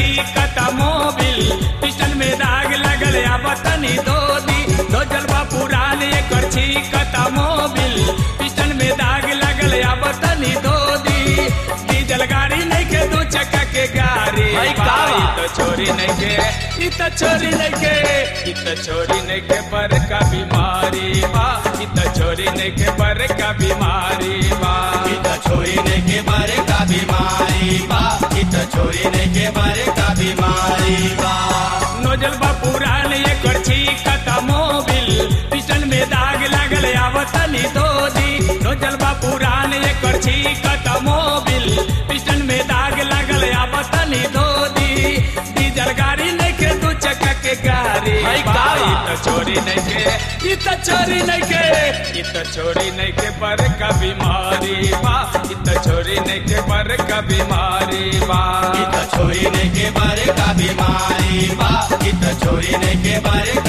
थी कटा Mobil piston में दाग लगल या बतनी दो दी दो जलवा पुरान एकर छी कटा मोबिल पिस्टन में दाग लगल या बतनी दो दी डीजल गाड़ी नहीं के दो चक्का के गाड़ी। तो छोरी नहीं के ई तो नहीं के ई तो नहीं के पर का बीमारी बा। ई तो नहीं के पर का बीमारी बा। ई तो नहीं के पर का बीमारी बा। छोरी ने के बारे का बीमारी बा नोजल बा पुरान एकर छीकत मोबिल। पिस्टन में दाग लागल आवतनी दोदी नोजल बा पुरान एकर छीकत मोबिल। पिस्टन में दाग लागल आवतनी दोदी डीजल गाड़ी नहीं के दू चक्का के गाड़ी। भाई, का? तो छोरी नहीं के ई तो छोरी नहीं के ई तो छोरी नहीं के पर का बीमारी बा ई तो छोरी नहीं के पर का बीमारी तो चोरी छोरी ने के बारे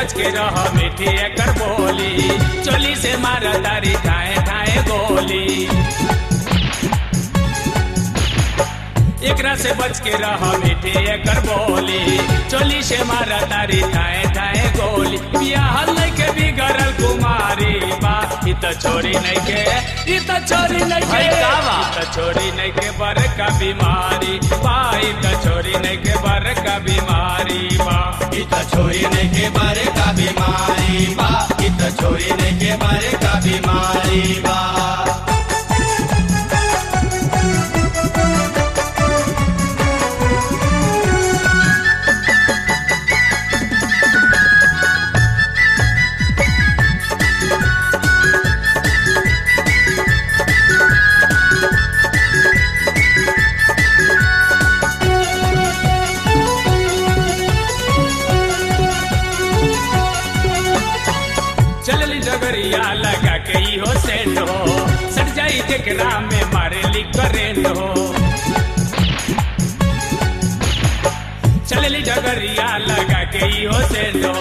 बच के रह मीठी एकर बोली। चोली से मार तारी ठाए ठाए गोली एकरा से बच के रह मीठी एकर बोली। चोली से मार तारी ठाए ठाए गोली बियाह के बिगड़ल कुमारी बा। ई तो छोरी नहीं के ई तो छोरी नहीं के भाई, का बा? ई तो छोरी नहीं के बर का बीमारी। बा ई तो छोरी नहीं के बर का बीमारी। इत छोरी ने के बारे का बीमारी बा। इत छोरी ने के बारे का बीमारी बा। के इहो सेंट हो सट जाई जेकरा में मारे ली करेंट हो चलली डगरिया लगा के इहो सेंट हो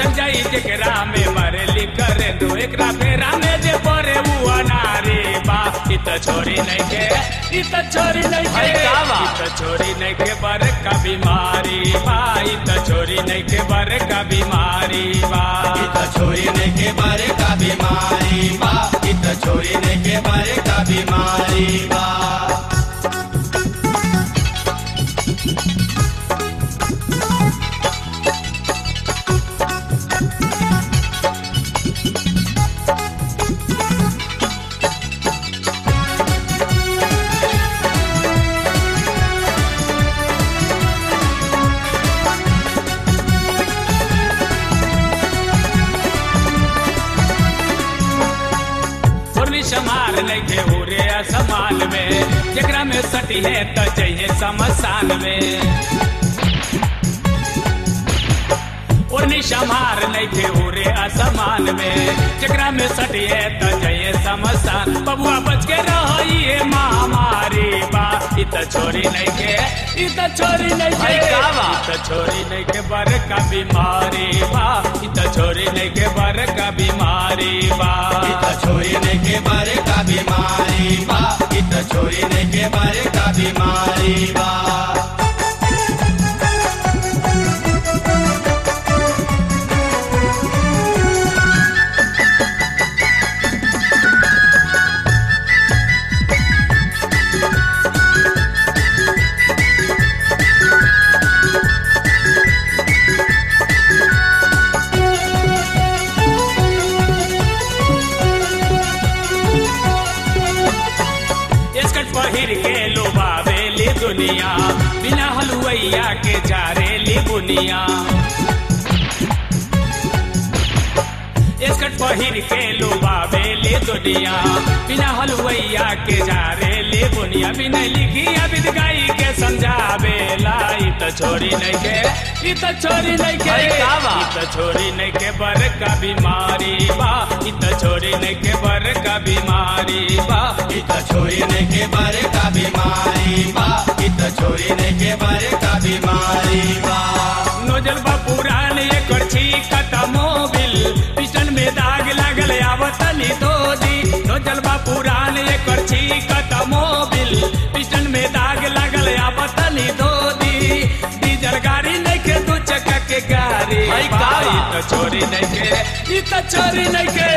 सट जाई जेकरा में मारे ली करेंट हो एकरा फेरा में जे परे उ अनारे बा ई तो छोरी नहीं के ई तो छोरी नहीं के का बा? तो छोरी नहीं के बर का बीमारी। बा ई तो छोरी नहीं के बर का बीमारी। बा इत छोरी के बारे का बीमारी बा छोरी ने के बारे का बीमारी बा फुरनी समार लेके उरे असमान में। जेकरा में सटी है तो चाहिए समसान में। उर्नी समार लेके उरे असमान में। जेकरा में सटी है तो चाहिए समसान। बबुआ बच के रहो ये महामारी बा। इ तो छोरी नहीं के इ तो छोरी नहीं के भाई, का बा? इ तो छोरी नहीं के बर का बीमारी बा। इ तो छोरी नहीं के बर का बीमारी बा। छोरी के बारे का बीमारी बा। छोरी ने के बारे का बीमारी बा। दुनिया बिना हलुवैया के जारेली बुनिया। स्कर्ट पहिर के लोबावेली दुनिया बिना हलुवैया के जारेली बुनिया। बिना लिखिया बिद गाई के समझावेला इ त छोरी नहीं के इ त छोरी नहीं के अरे का बा? इ त छोरी नहीं के बर का बीमारी बा। इ छोड़ने के बर का बीमारी बा। इत छोड़ने के बारे का बीमारी बा। इत छोड़ने के बारे का बीमारी बा। नोजल बा मोबिल। में दाग लगल आवत नी दो दी। नोजल बा छोरी नहीं के इ त छोरी नहीं के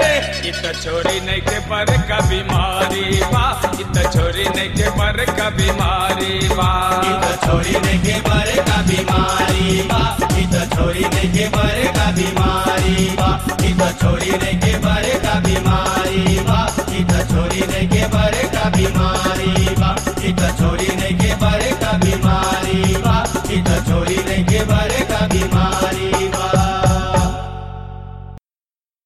इ त छोरी नहीं के पर का बीमारी बा इ त छोरी नहीं के पर का बीमारी बा। इत छोरी ने के बारे का बीमारी बा इत छोरी ने के बारे का बीमारी बा इत छोरी ने के बारे का बीमारी बा इत छोरी ने के बारे का बीमारी इत